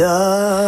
God.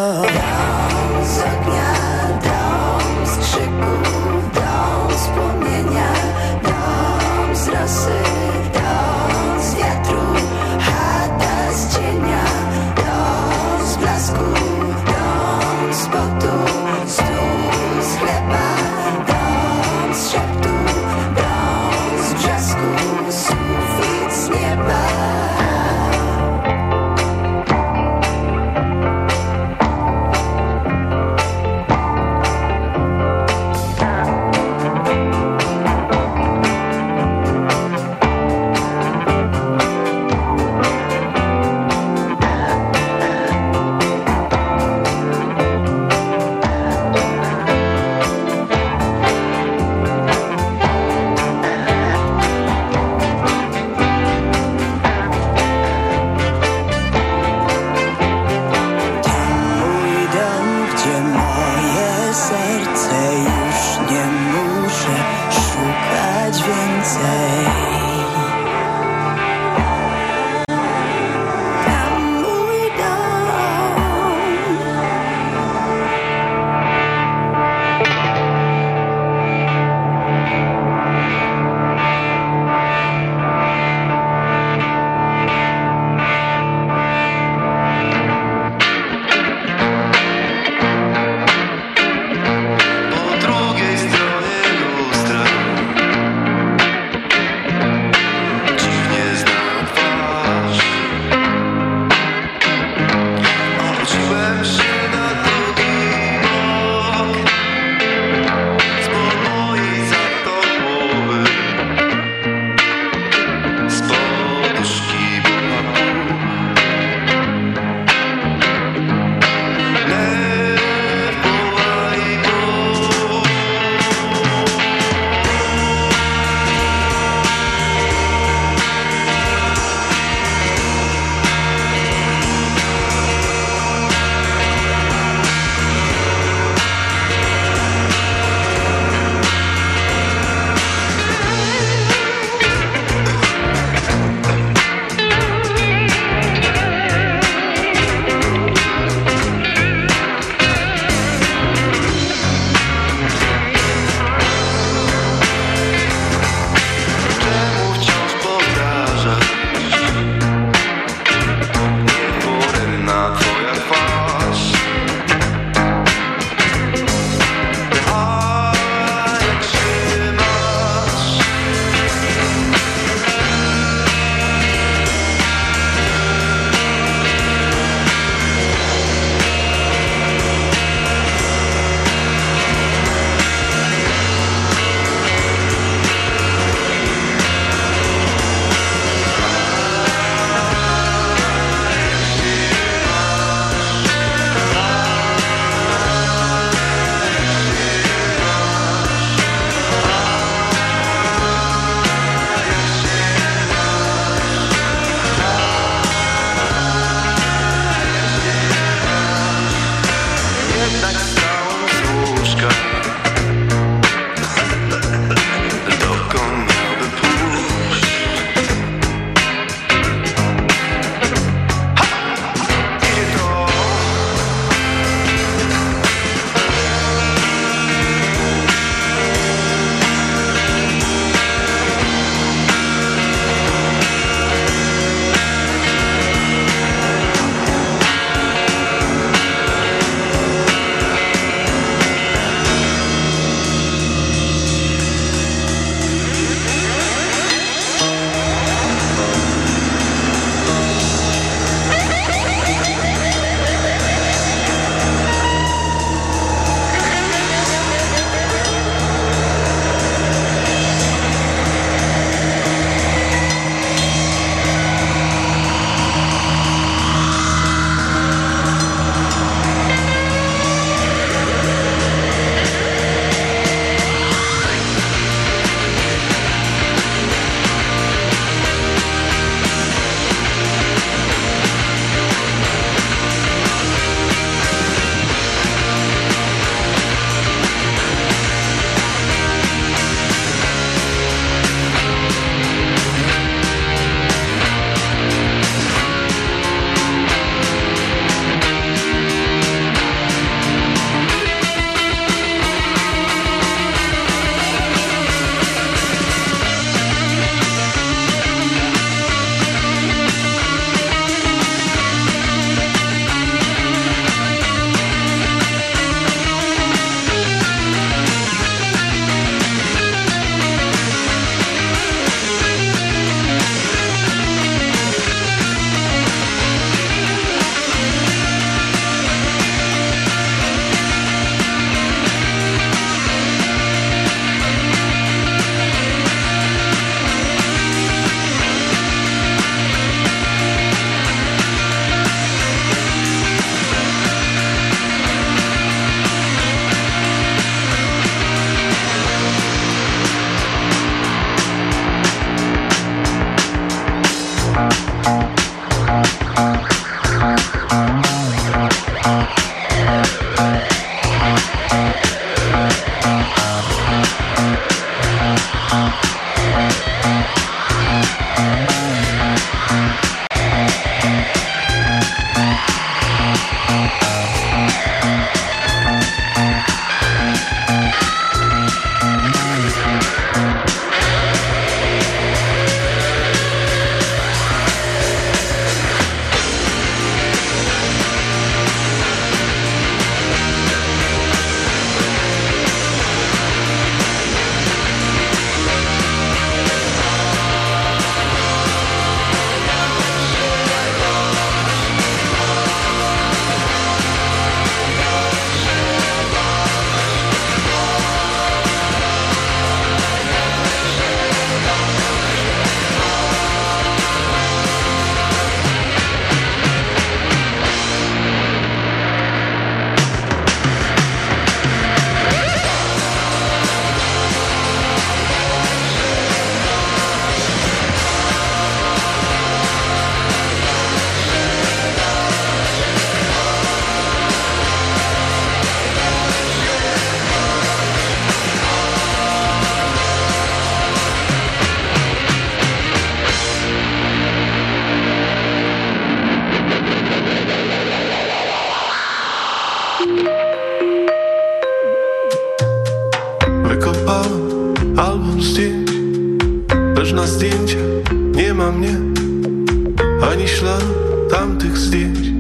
Ani śladu tamtych zdjęć.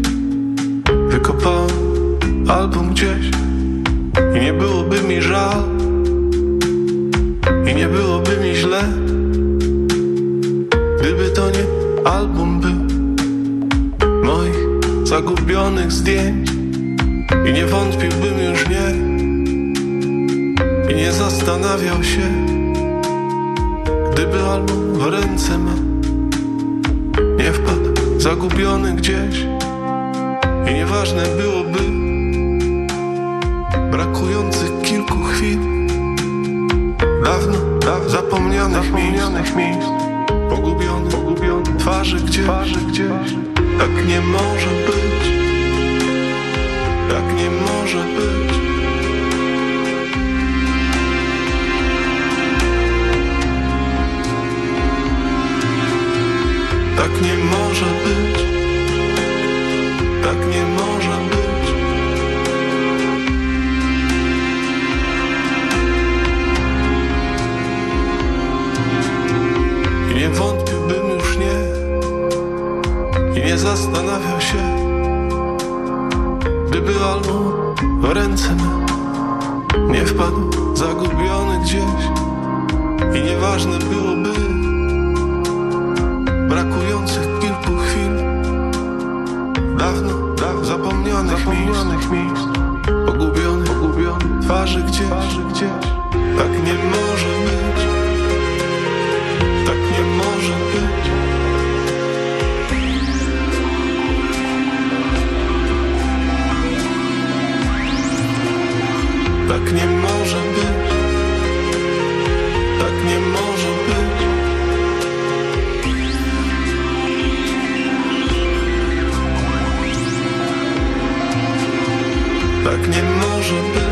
Wykopałem album gdzieś i nie byłoby mi żal, i nie byłoby mi źle, gdyby to nie album był moich zagubionych zdjęć i nie wątpiłbym już nie i nie zastanawiał się, gdyby album w ręce ma nie wpadł zagubiony gdzieś. I nieważne byłoby. Brakujących kilku chwil. Dawno, dawno zapomnianych, zapomnianych miejsc, miejsc. Pogubionych, pogubionych twarzy gdzieś, twarzy gdzieś. Tak nie może być. Tak nie może być Tak nie może być. Tak nie może być. I nie wątpiłbym już nie. I nie zastanawiał się Gdyby album w ręce me Nie wpadł zagubiony gdzieś. I nieważne byłoby brakujących kilku chwil. Dawno, dawno zapomnianych, zapomnianych miejsc, Pogubionych, pogubionych twarzy gdzieś, twarzy gdzieś. Tak nie może być. Tak nie może być should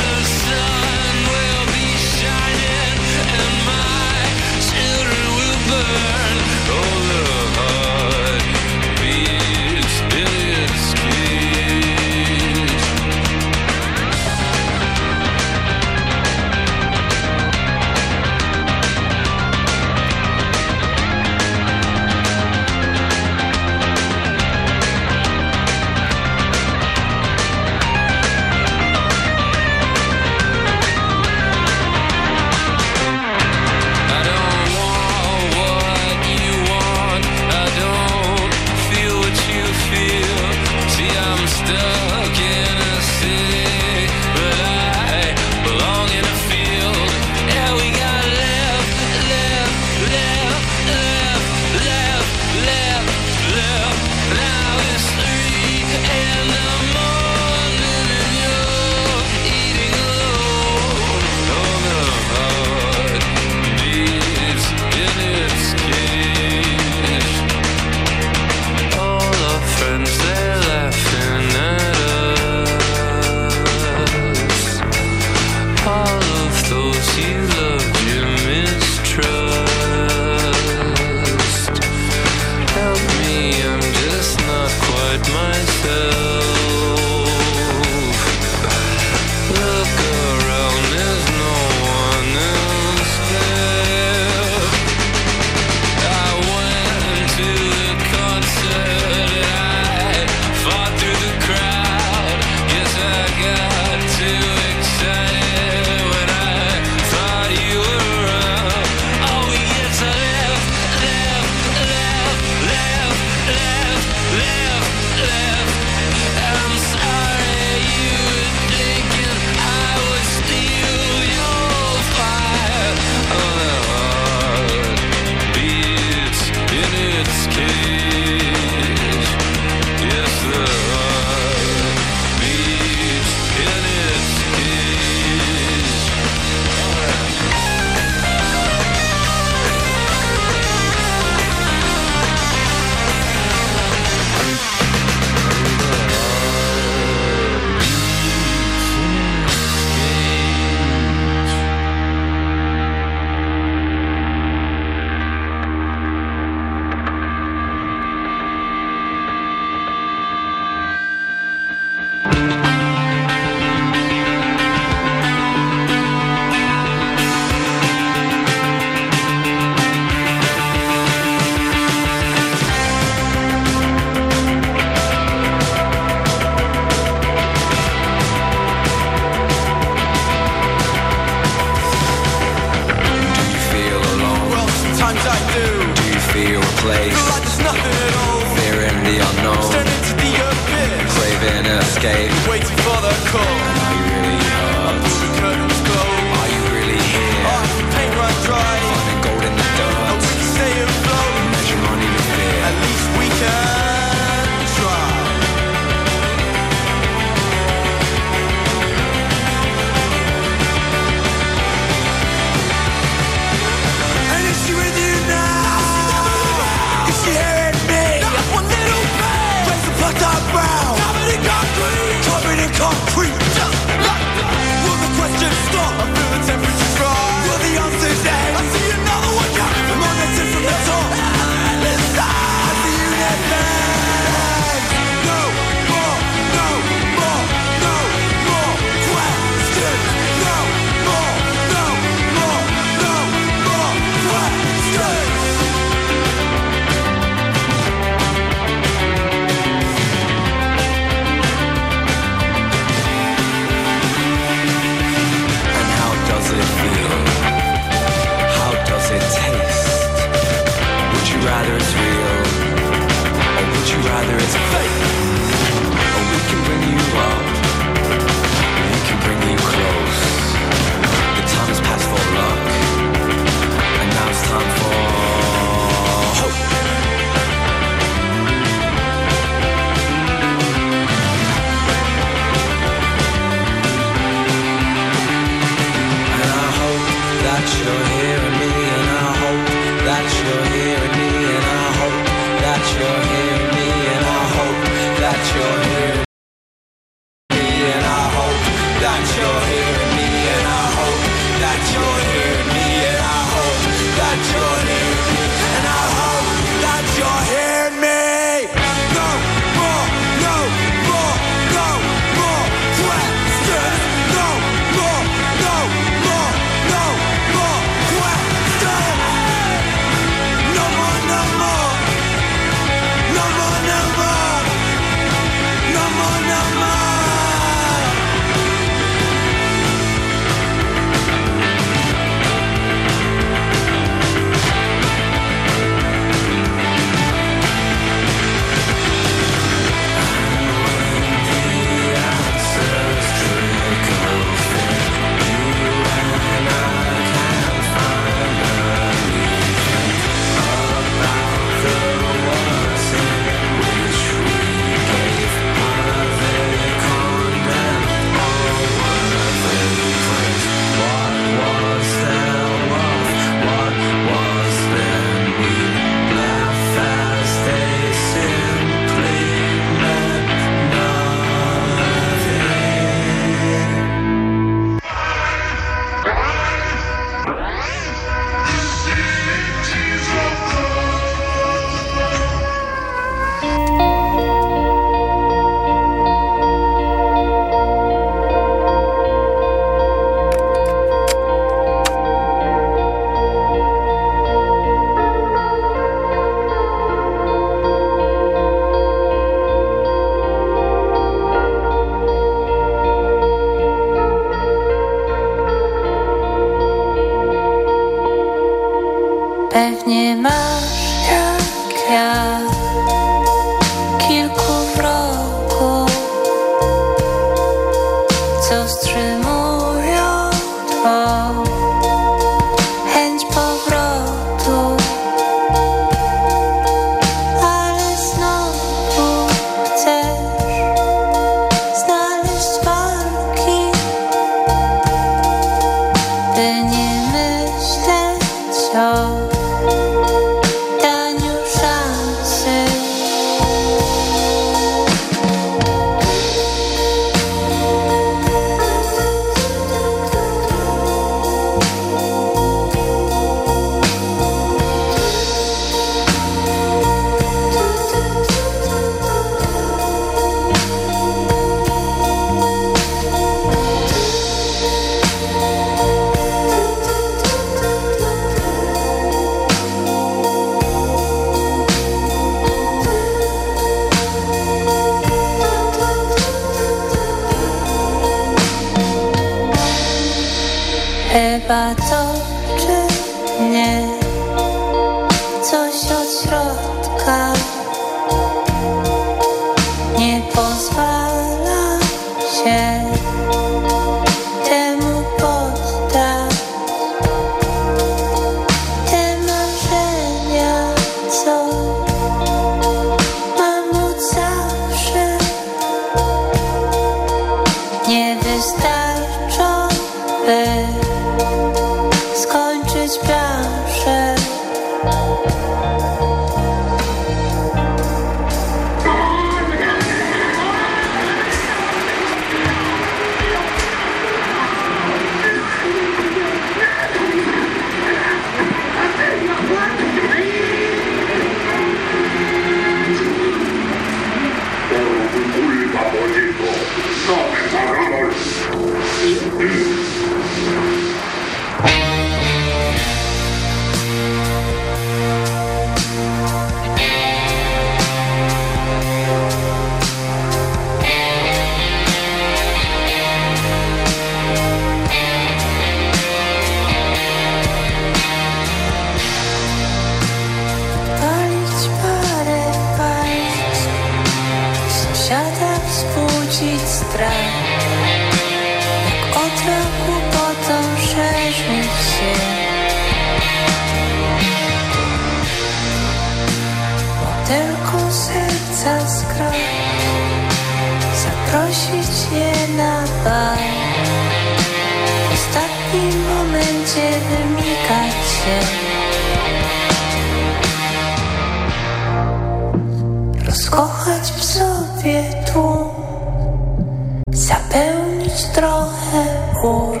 trochę gór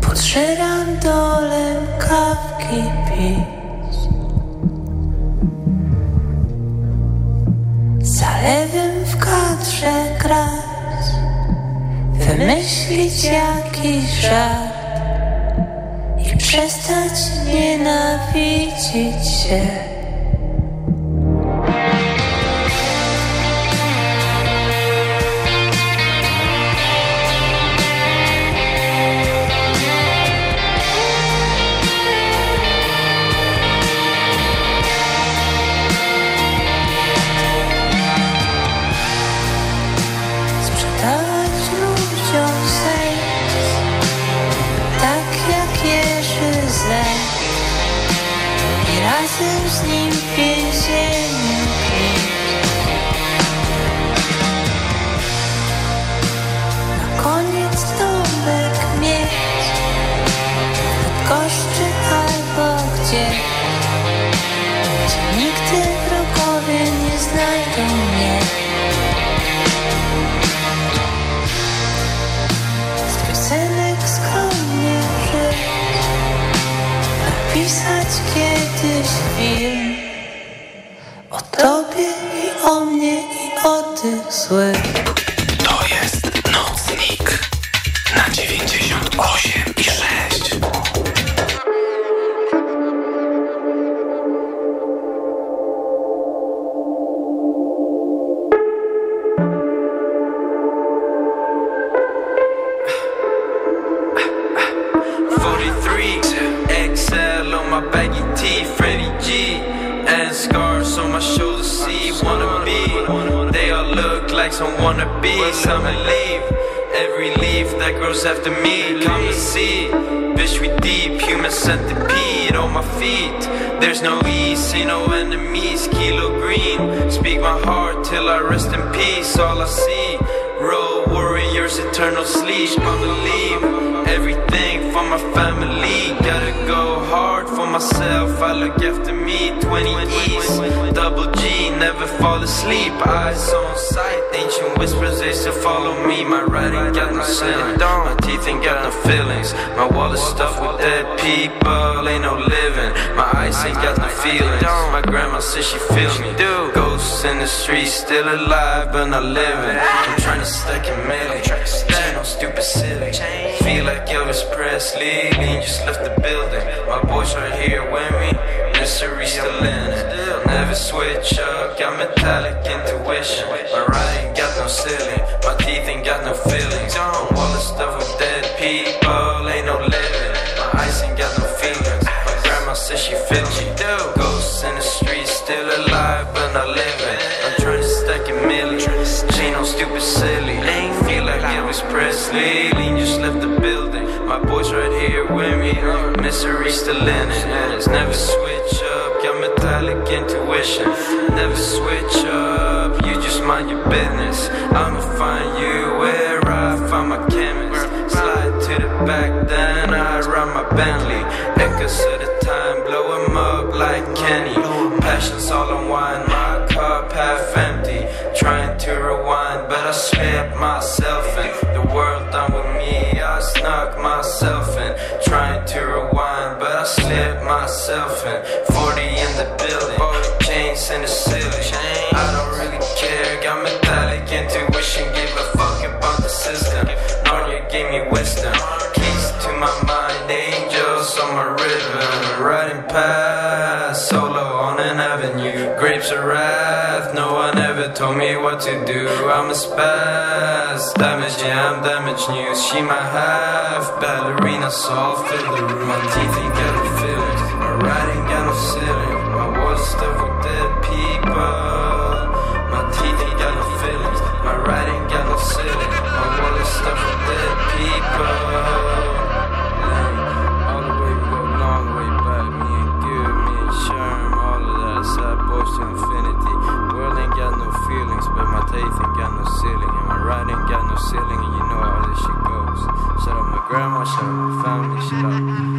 Pod żyrandolem kawki pić. Zalewem w kadrze grać. Wymyślić jakiś żart I przestać nienawidzić się. she feels me. Dude. Ghosts in the streets, still alive, but not living. I'm trying to stack a million. Chain on stupid silly. Feel like Elvis Presley, and just left the building. My boys are here with me. Mystery still in it. Never switch up, got metallic intuition. My ride ain't got no ceiling, my teeth ain't got no feelings. I'm all the stuff with dead people, ain't no living. My eyes ain't got no feelings. My grandma says she feels me. Misery still in it. And it's never switch up. Got metallic intuition. Never switch up. You just mind your business. I'ma find you where I find my chemist. Slide to the back, then I run my Bentley. Echoes of the time, blow 'em up like Kenny. Passions all on wine, my cup half empty. Trying to rewind, but I slipped myself in. The world done with me, I snuck myself in. Myself and 40 in the building, chains in the ceiling. I don't really care, got metallic intuition, give a fuck about the system. Narnia gave me wisdom, keys to my mind, angels on my rhythm. Riding past, solo on an avenue. Grapes of wrath, no one ever told me what to do. I'm a spaz, damage, yeah, I'm damage news. She my half ballerina, soul fill the room. My teeth ain't got no feelings, my writing got no ceiling. My walls stuffed with dead people. My teeth got no feelings, my writing got no ceiling. My wall is stuffed with dead people. All the way go long way back. Me and good, me and Sherm, all of that. Sad boys to infinity. World ain't got no feelings, but my teeth ain't got no ceiling. And my ain't got no ceiling, and you know how this shit goes. Shout out my grandma, shout out my family, shout out